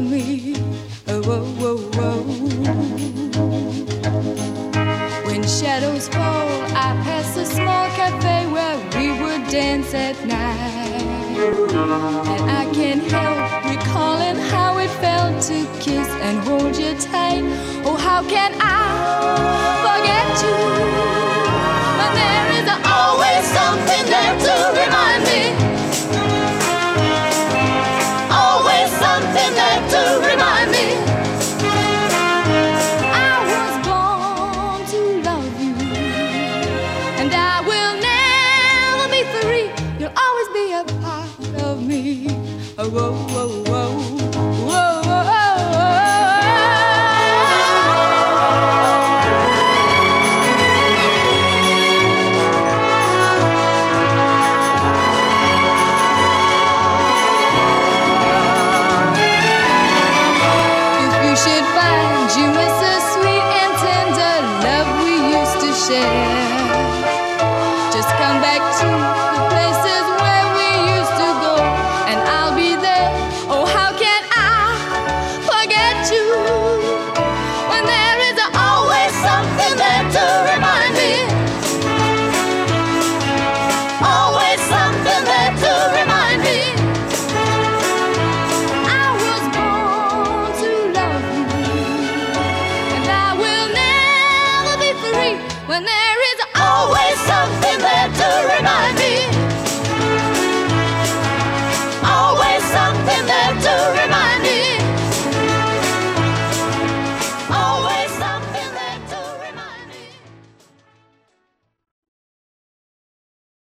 me. Oh, oh, oh, oh. When shadows fall, I pass a small cafe where we would dance at night. And I can't help recalling how it felt to kiss and hold you tight. Oh, how can I whoa, whoa, whoa.